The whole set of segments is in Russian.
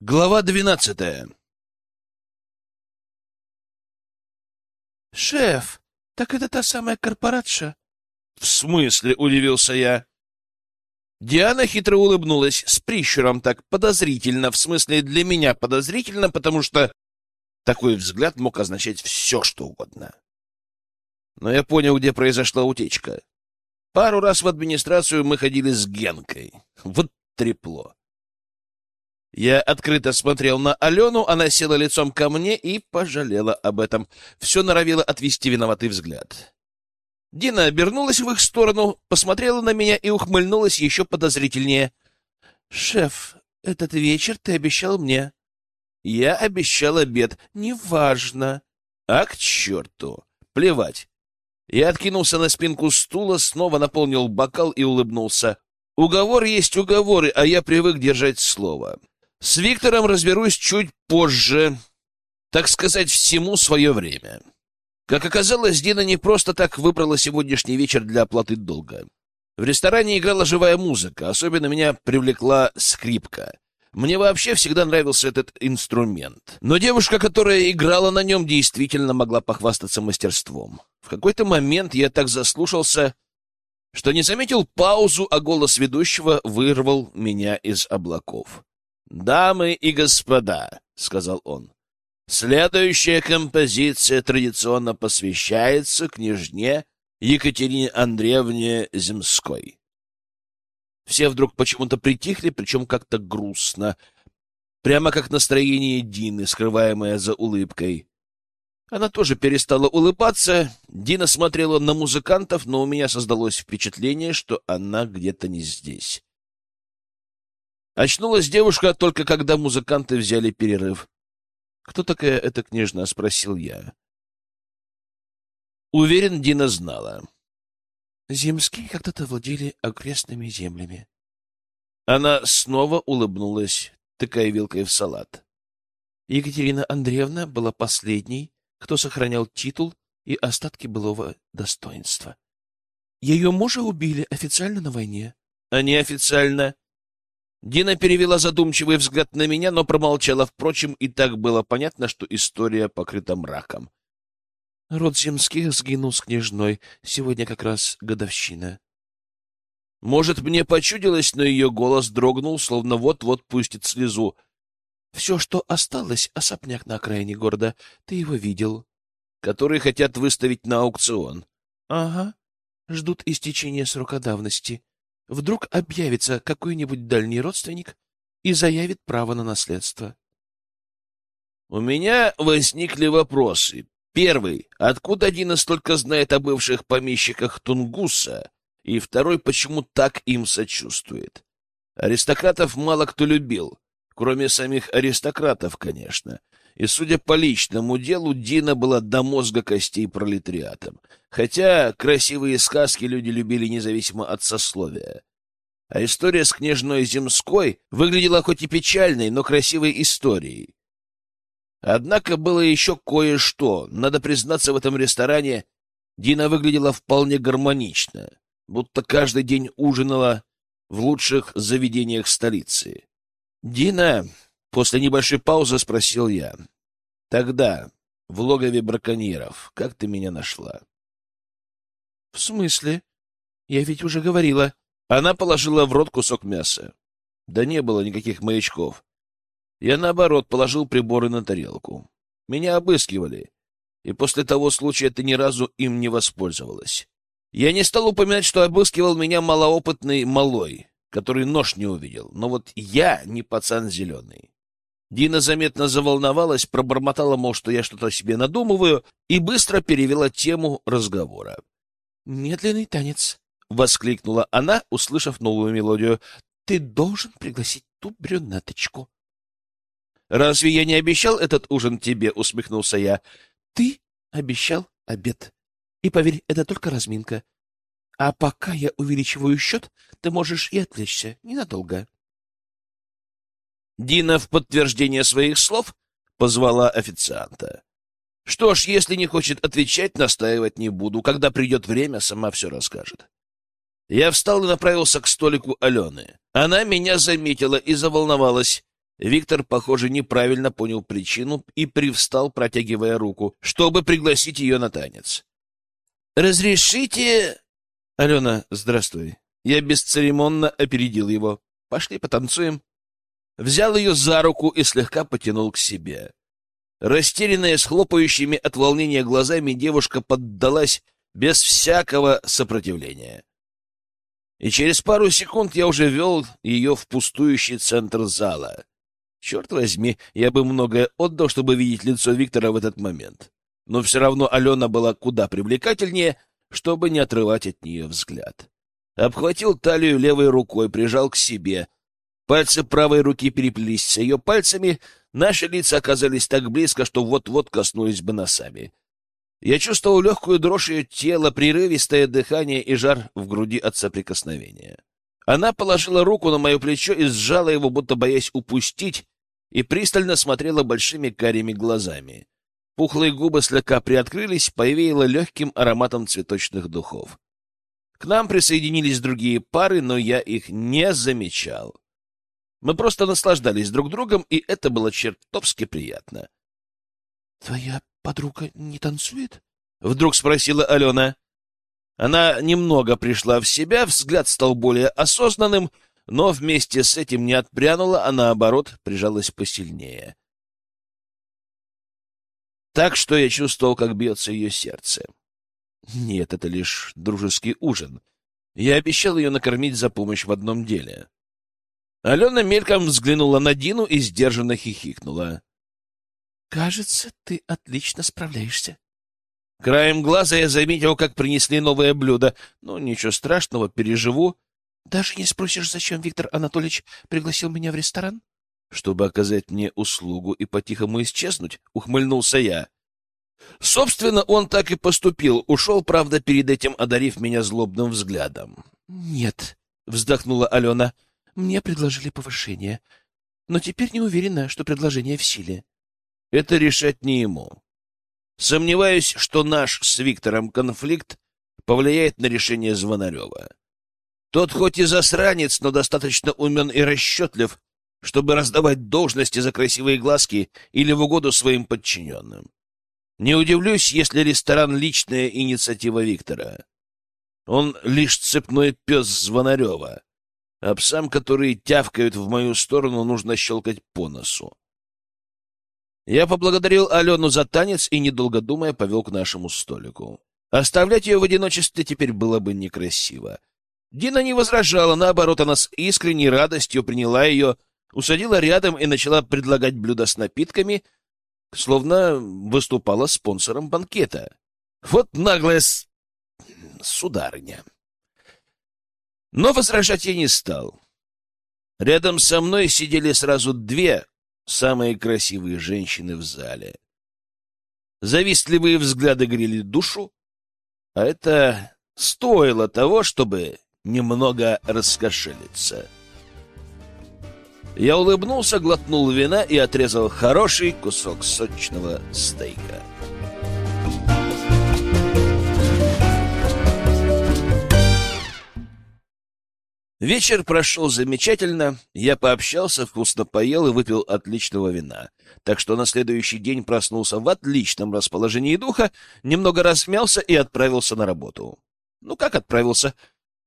Глава двенадцатая. «Шеф, так это та самая корпоратша?» «В смысле?» — удивился я. Диана хитро улыбнулась, с прищуром так подозрительно, в смысле для меня подозрительно, потому что такой взгляд мог означать все, что угодно. Но я понял, где произошла утечка. Пару раз в администрацию мы ходили с Генкой. Вот трепло. Я открыто смотрел на Алену, она села лицом ко мне и пожалела об этом. Все норовило отвести виноватый взгляд. Дина обернулась в их сторону, посмотрела на меня и ухмыльнулась еще подозрительнее. — Шеф, этот вечер ты обещал мне. — Я обещал обед. Неважно. — А к черту! Плевать. Я откинулся на спинку стула, снова наполнил бокал и улыбнулся. Уговор есть уговоры, а я привык держать слово. С Виктором разберусь чуть позже. Так сказать, всему свое время. Как оказалось, Дина не просто так выбрала сегодняшний вечер для оплаты долга. В ресторане играла живая музыка, особенно меня привлекла скрипка. Мне вообще всегда нравился этот инструмент. Но девушка, которая играла на нем, действительно могла похвастаться мастерством. В какой-то момент я так заслушался, что не заметил паузу, а голос ведущего вырвал меня из облаков. «Дамы и господа», — сказал он, — «следующая композиция традиционно посвящается княжне Екатерине Андреевне Земской». Все вдруг почему-то притихли, причем как-то грустно, прямо как настроение Дины, скрываемое за улыбкой. Она тоже перестала улыбаться. Дина смотрела на музыкантов, но у меня создалось впечатление, что она где-то не здесь. Очнулась девушка только когда музыканты взяли перерыв. «Кто такая эта княжна?» — спросил я. Уверен, Дина знала. Земские когда-то владели окрестными землями. Она снова улыбнулась, тыкая вилкой в салат. Екатерина Андреевна была последней, кто сохранял титул и остатки былого достоинства. Ее мужа убили официально на войне. А неофициально? Дина перевела задумчивый взгляд на меня, но промолчала. Впрочем, и так было понятно, что история покрыта мраком. Род земских сгинул с княжной. Сегодня как раз годовщина. Может, мне почудилось, но ее голос дрогнул, словно вот-вот пустит слезу. Все, что осталось, особняк на окраине города. Ты его видел. Который хотят выставить на аукцион. Ага. Ждут истечения срока давности. Вдруг объявится какой-нибудь дальний родственник и заявит право на наследство. У меня возникли вопросы. Первый. Откуда Дина столько знает о бывших помещиках Тунгуса? И второй. Почему так им сочувствует? Аристократов мало кто любил. Кроме самих аристократов, конечно. И, судя по личному делу, Дина была до мозга костей пролетариатом. Хотя красивые сказки люди любили независимо от сословия. А история с княжной Земской выглядела хоть и печальной, но красивой историей. Однако было еще кое-что. Надо признаться, в этом ресторане Дина выглядела вполне гармонично, будто каждый день ужинала в лучших заведениях столицы. «Дина!» — после небольшой паузы спросил я. «Тогда, в логове браконьеров, как ты меня нашла?» «В смысле? Я ведь уже говорила». Она положила в рот кусок мяса. Да не было никаких маячков. Я, наоборот, положил приборы на тарелку. Меня обыскивали, и после того случая ты ни разу им не воспользовалась. Я не стал упоминать, что обыскивал меня малоопытный малой, который нож не увидел. Но вот я не пацан зеленый. Дина заметно заволновалась, пробормотала, мол, что я что-то себе надумываю, и быстро перевела тему разговора. «Медленный танец», — воскликнула она, услышав новую мелодию. «Ты должен пригласить ту брюнеточку». «Разве я не обещал этот ужин тебе?» — усмехнулся я. «Ты обещал обед. И поверь, это только разминка. А пока я увеличиваю счет, ты можешь и отвлечься ненадолго. Дина в подтверждение своих слов позвала официанта. Что ж, если не хочет отвечать, настаивать не буду. Когда придет время, сама все расскажет. Я встал и направился к столику Алены. Она меня заметила и заволновалась. Виктор, похоже, неправильно понял причину и привстал, протягивая руку, чтобы пригласить ее на танец. «Разрешите...» «Алена, здравствуй». Я бесцеремонно опередил его. «Пошли потанцуем». Взял ее за руку и слегка потянул к себе. Растерянная, с хлопающими от волнения глазами, девушка поддалась без всякого сопротивления. И через пару секунд я уже вел ее в пустующий центр зала. Черт возьми, я бы многое отдал, чтобы видеть лицо Виктора в этот момент. Но все равно Алена была куда привлекательнее, чтобы не отрывать от нее взгляд. Обхватил талию левой рукой, прижал к себе. Пальцы правой руки переплелись с ее пальцами, наши лица оказались так близко, что вот-вот коснулись бы носами. Я чувствовал легкую дрожь ее тела, прерывистое дыхание и жар в груди от соприкосновения. Она положила руку на мое плечо и сжала его, будто боясь упустить, и пристально смотрела большими карими глазами. Пухлые губы слегка приоткрылись, повеяло легким ароматом цветочных духов. К нам присоединились другие пары, но я их не замечал. Мы просто наслаждались друг другом, и это было чертовски приятно. — Твоя подруга не танцует? — вдруг спросила Алена. Она немного пришла в себя, взгляд стал более осознанным, но вместе с этим не отпрянула, а наоборот прижалась посильнее. Так что я чувствовал, как бьется ее сердце. Нет, это лишь дружеский ужин. Я обещал ее накормить за помощь в одном деле. Алена мельком взглянула на Дину и сдержанно хихикнула. — Кажется, ты отлично справляешься. Краем глаза я заметил, как принесли новое блюдо. Ну, ничего страшного, переживу. Даже не спросишь, зачем Виктор Анатольевич пригласил меня в ресторан? Чтобы оказать мне услугу и по-тихому исчезнуть, ухмыльнулся я. Собственно, он так и поступил. Ушел, правда, перед этим одарив меня злобным взглядом. Нет, вздохнула Алена. Мне предложили повышение, но теперь не уверена, что предложение в силе. Это решать не ему. Сомневаюсь, что наш с Виктором конфликт повлияет на решение Звонарева. Тот хоть и засранец, но достаточно умен и расчетлив, чтобы раздавать должности за красивые глазки или в угоду своим подчиненным. Не удивлюсь, если ресторан — личная инициатива Виктора. Он лишь цепной пес Звонарева, а псам, которые тявкают в мою сторону, нужно щелкать по носу. Я поблагодарил Алену за танец и, недолго думая, повел к нашему столику. Оставлять ее в одиночестве теперь было бы некрасиво. Дина не возражала, наоборот, она с искренней радостью приняла ее, усадила рядом и начала предлагать блюда с напитками, словно выступала спонсором банкета. Вот наглая с... сударыня. Но возражать я не стал. Рядом со мной сидели сразу две самые красивые женщины в зале. Завистливые взгляды грели душу, а это стоило того, чтобы немного раскошелиться. Я улыбнулся, глотнул вина и отрезал хороший кусок сочного стейка. Вечер прошел замечательно, я пообщался, вкусно поел и выпил отличного вина. Так что на следующий день проснулся в отличном расположении духа, немного размялся и отправился на работу. Ну как отправился?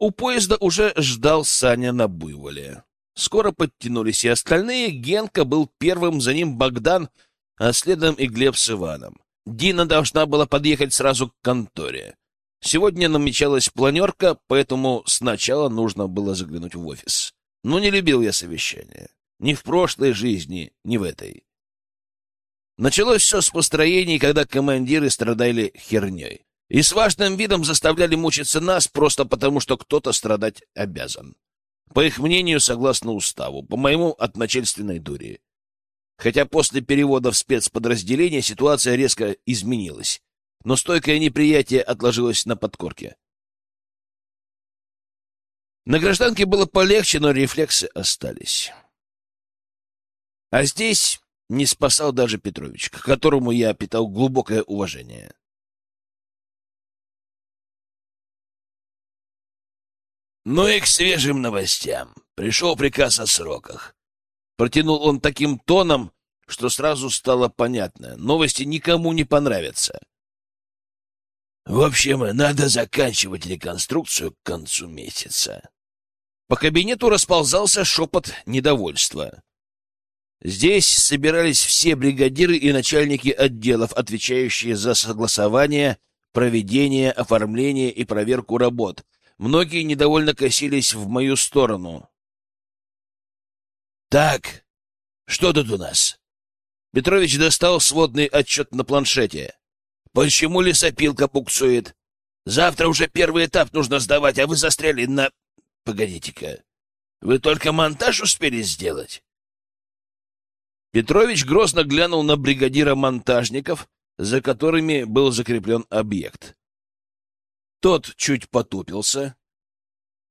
У поезда уже ждал Саня на буйволе. Скоро подтянулись и остальные, Генка был первым, за ним Богдан, а следом и Глеб с Иваном. Дина должна была подъехать сразу к конторе. Сегодня намечалась планерка, поэтому сначала нужно было заглянуть в офис. Но не любил я совещания. Ни в прошлой жизни, ни в этой. Началось все с построений, когда командиры страдали херней. И с важным видом заставляли мучиться нас просто потому, что кто-то страдать обязан. По их мнению, согласно уставу, по моему, от начальственной дури. Хотя после перевода в спецподразделение ситуация резко изменилась но стойкое неприятие отложилось на подкорке. На гражданке было полегче, но рефлексы остались. А здесь не спасал даже Петрович, к которому я питал глубокое уважение. Ну и к свежим новостям. Пришел приказ о сроках. Протянул он таким тоном, что сразу стало понятно. Новости никому не понравятся. В общем, надо заканчивать реконструкцию к концу месяца. По кабинету расползался шепот недовольства. Здесь собирались все бригадиры и начальники отделов, отвечающие за согласование, проведение, оформление и проверку работ. Многие недовольно косились в мою сторону. «Так, что тут у нас?» Петрович достал сводный отчет на планшете. «Почему лесопилка буксует? Завтра уже первый этап нужно сдавать, а вы застряли на... Погодите-ка, вы только монтаж успели сделать?» Петрович грозно глянул на бригадира монтажников, за которыми был закреплен объект. Тот чуть потупился,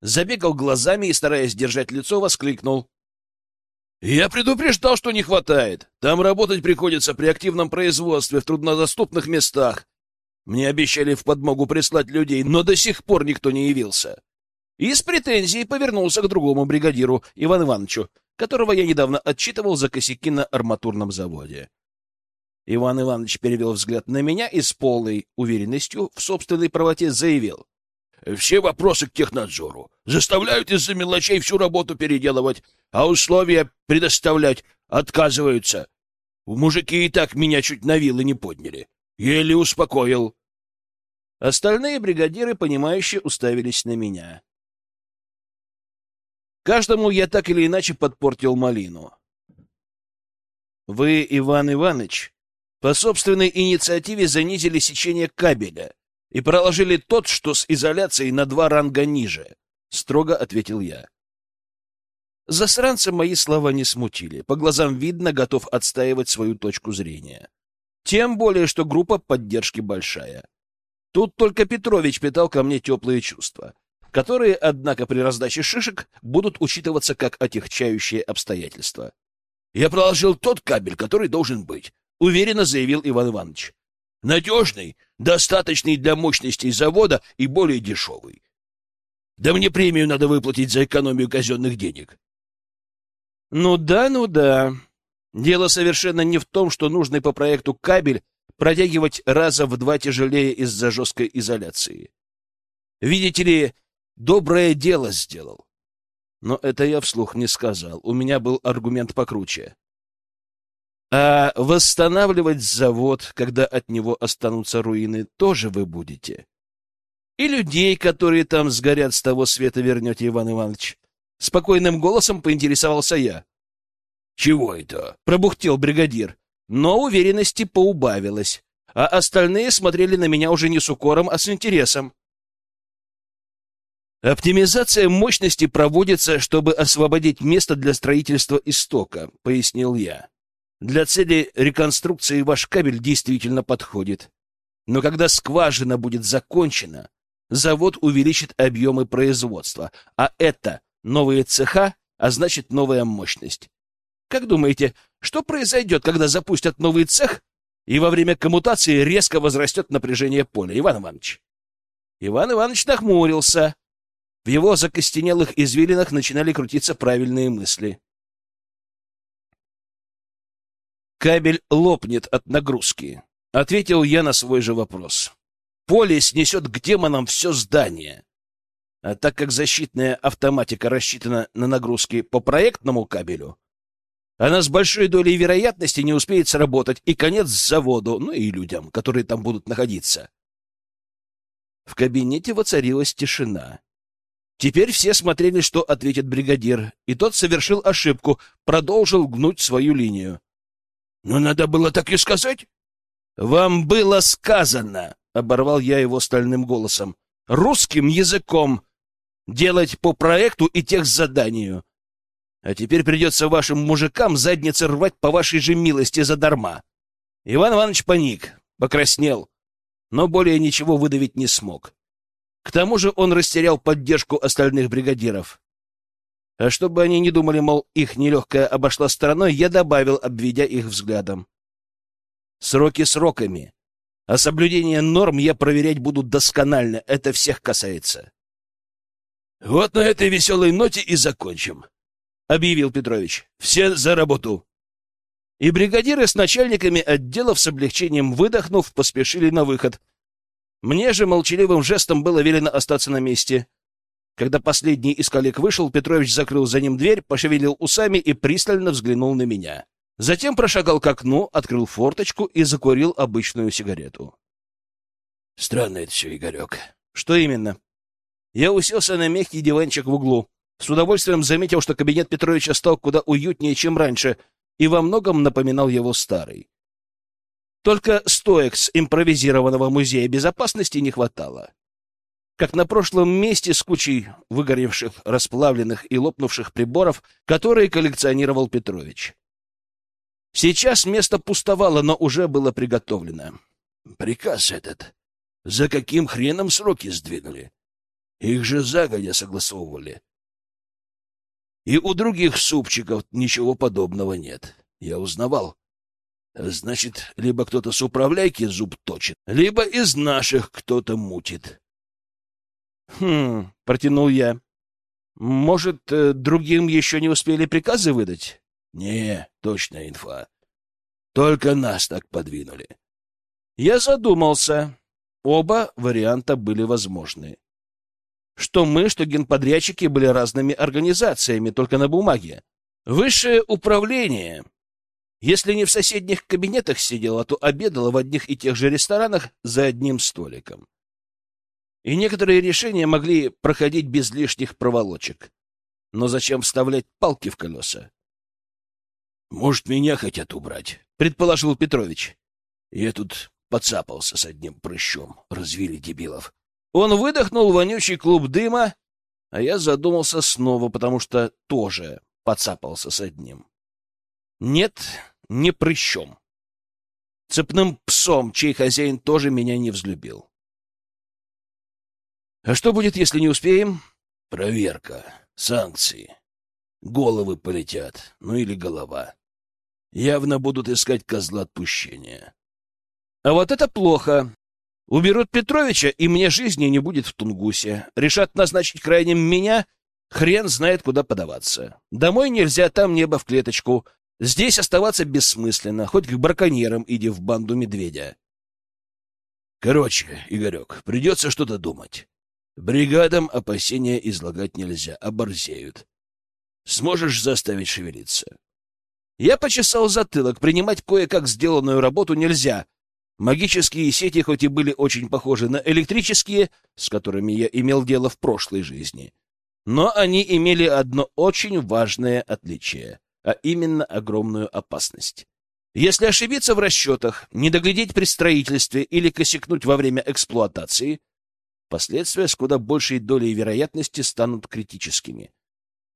забегал глазами и, стараясь держать лицо, воскликнул. «Я предупреждал, что не хватает. Там работать приходится при активном производстве в труднодоступных местах. Мне обещали в подмогу прислать людей, но до сих пор никто не явился». И с претензией повернулся к другому бригадиру, Ивану Ивановичу, которого я недавно отчитывал за косяки на арматурном заводе. Иван Иванович перевел взгляд на меня и с полной уверенностью в собственной правоте заявил. «Все вопросы к технадзору. Заставляют из-за мелочей всю работу переделывать, а условия предоставлять отказываются. Мужики и так меня чуть на вилы не подняли. Еле успокоил». Остальные бригадиры, понимающие, уставились на меня. Каждому я так или иначе подпортил малину. Вы, Иван Иванович, по собственной инициативе занизили сечение кабеля и проложили тот, что с изоляцией на два ранга ниже, — строго ответил я. Засранца мои слова не смутили. По глазам видно, готов отстаивать свою точку зрения. Тем более, что группа поддержки большая. Тут только Петрович питал ко мне теплые чувства которые, однако, при раздаче шишек будут учитываться как отягчающие обстоятельства. «Я проложил тот кабель, который должен быть», — уверенно заявил Иван Иванович. «Надежный, достаточный для мощностей завода и более дешевый. Да мне премию надо выплатить за экономию казенных денег». «Ну да, ну да. Дело совершенно не в том, что нужный по проекту кабель протягивать раза в два тяжелее из-за жесткой изоляции. Видите ли, Доброе дело сделал. Но это я вслух не сказал. У меня был аргумент покруче. А восстанавливать завод, когда от него останутся руины, тоже вы будете. И людей, которые там сгорят, с того света вернете, Иван Иванович. Спокойным голосом поинтересовался я. — Чего это? — пробухтел бригадир. Но уверенности поубавилось, а остальные смотрели на меня уже не с укором, а с интересом. Оптимизация мощности проводится, чтобы освободить место для строительства истока, пояснил я. Для цели реконструкции ваш кабель действительно подходит. Но когда скважина будет закончена, завод увеличит объемы производства, а это новые цеха, а значит новая мощность. Как думаете, что произойдет, когда запустят новый цех, и во время коммутации резко возрастет напряжение поля, Иван Иванович? Иван Иванович нахмурился. В его закостенелых извилинах начинали крутиться правильные мысли. «Кабель лопнет от нагрузки», — ответил я на свой же вопрос. «Поле снесет к демонам все здание. А так как защитная автоматика рассчитана на нагрузки по проектному кабелю, она с большой долей вероятности не успеет сработать, и конец заводу, ну и людям, которые там будут находиться». В кабинете воцарилась тишина. Теперь все смотрели, что ответит бригадир, и тот совершил ошибку, продолжил гнуть свою линию. — Но надо было так и сказать. — Вам было сказано, — оборвал я его стальным голосом, — русским языком, делать по проекту и техзаданию. А теперь придется вашим мужикам задницы рвать по вашей же милости задарма. Иван Иванович паник, покраснел, но более ничего выдавить не смог. К тому же он растерял поддержку остальных бригадиров. А чтобы они не думали, мол, их нелегкая обошла стороной, я добавил, обведя их взглядом. Сроки сроками. А соблюдение норм я проверять буду досконально. Это всех касается. Вот на этой веселой ноте и закончим. объявил Петрович. «Все за работу!» И бригадиры с начальниками отделов с облегчением выдохнув, поспешили на выход. Мне же молчаливым жестом было велено остаться на месте. Когда последний из коллег вышел, Петрович закрыл за ним дверь, пошевелил усами и пристально взглянул на меня. Затем прошагал к окну, открыл форточку и закурил обычную сигарету. Странно это все, Игорек. Что именно? Я уселся на мягкий диванчик в углу. С удовольствием заметил, что кабинет Петровича стал куда уютнее, чем раньше, и во многом напоминал его старый. Только стоек с импровизированного музея безопасности не хватало. Как на прошлом месте с кучей выгоревших, расплавленных и лопнувших приборов, которые коллекционировал Петрович. Сейчас место пустовало, но уже было приготовлено. Приказ этот. За каким хреном сроки сдвинули? Их же загодя согласовывали. И у других супчиков ничего подобного нет. Я узнавал. Значит, либо кто-то с управляйки зуб точит, либо из наших кто-то мутит. Хм, протянул я. Может, э, другим еще не успели приказы выдать? Не, точная инфа. Только нас так подвинули. Я задумался. Оба варианта были возможны. Что мы, что генподрядчики были разными организациями, только на бумаге. Высшее управление, если не в соседних кабинетах сидело, то обедало в одних и тех же ресторанах за одним столиком. И некоторые решения могли проходить без лишних проволочек. Но зачем вставлять палки в колеса? Может, меня хотят убрать, предположил Петрович. Я тут подцапался с одним прыщом, развили дебилов. Он выдохнул вонючий клуб дыма, а я задумался снова, потому что тоже подцапался с одним. Нет, не прыщом. Цепным псом, чей хозяин тоже меня не взлюбил. А что будет, если не успеем? Проверка, санкции. Головы полетят, ну или голова. Явно будут искать козла отпущения. А вот это плохо. Уберут Петровича, и мне жизни не будет в Тунгусе. Решат назначить крайним меня, хрен знает, куда подаваться. Домой нельзя, там небо в клеточку. Здесь оставаться бессмысленно, хоть к браконьерам иди в банду медведя. Короче, Игорек, придется что-то думать. Бригадам опасения излагать нельзя, оборзеют. Сможешь заставить шевелиться? Я почесал затылок, принимать кое-как сделанную работу нельзя. Магические сети хоть и были очень похожи на электрические, с которыми я имел дело в прошлой жизни, но они имели одно очень важное отличие, а именно огромную опасность. Если ошибиться в расчетах, не доглядеть при строительстве или косякнуть во время эксплуатации, последствия с куда большей долей вероятности станут критическими.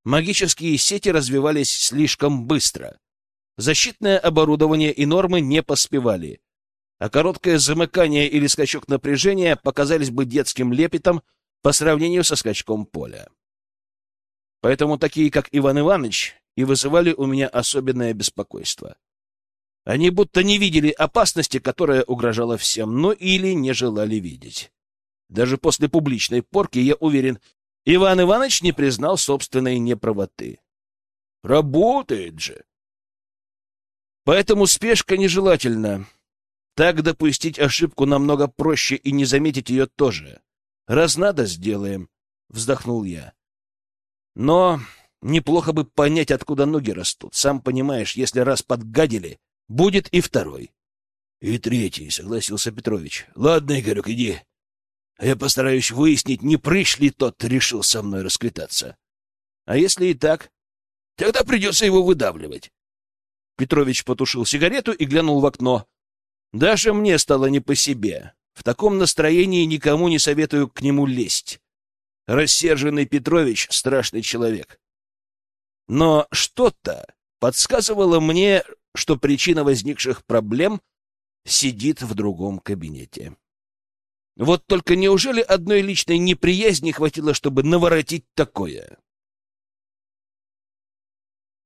Магические сети развивались слишком быстро. Защитное оборудование и нормы не поспевали, а короткое замыкание или скачок напряжения показались бы детским лепетом по сравнению со скачком поля. Поэтому такие, как Иван Иванович, и вызывали у меня особенное беспокойство. Они будто не видели опасности, которая угрожала всем, но или не желали видеть. Даже после публичной порки, я уверен, Иван Иванович не признал собственной неправоты. Работает же! Поэтому спешка нежелательна. Так допустить ошибку намного проще и не заметить ее тоже. Раз надо, сделаем, — вздохнул я. Но неплохо бы понять, откуда ноги растут. Сам понимаешь, если раз подгадили, будет и второй. — И третий, — согласился Петрович. — Ладно, Игорек, иди. А я постараюсь выяснить, не прыщ ли тот решил со мной расквитаться. А если и так, тогда придется его выдавливать. Петрович потушил сигарету и глянул в окно. Даже мне стало не по себе. В таком настроении никому не советую к нему лезть. Рассерженный Петрович — страшный человек. Но что-то подсказывало мне, что причина возникших проблем сидит в другом кабинете. Вот только неужели одной личной неприязни хватило, чтобы наворотить такое?